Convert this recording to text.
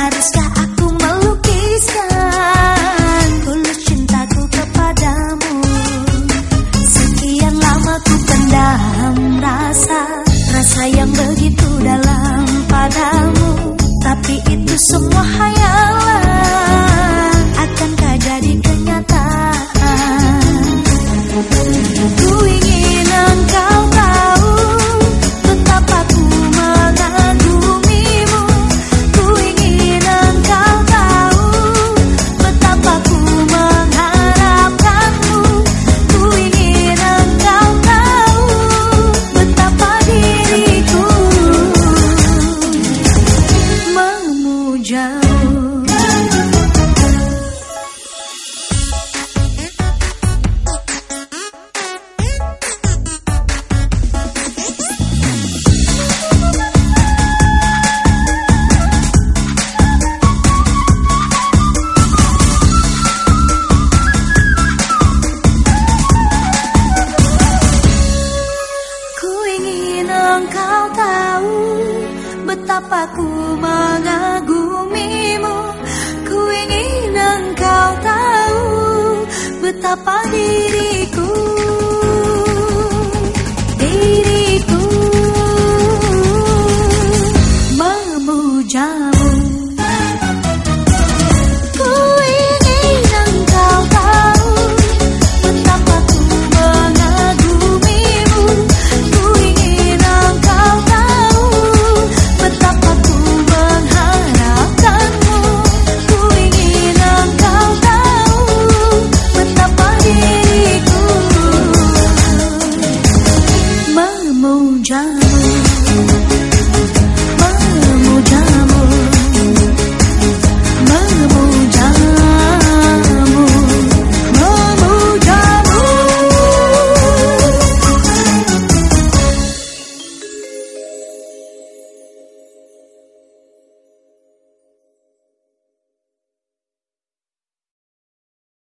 Haruskah aku melukiskan Tulus cintaku kepadamu? Sekian lama ku pendam rasa Rasa yang begitu dalam padamu. Betapa ku mengagumimu? Ku ingin engkau tahu Betapa diriku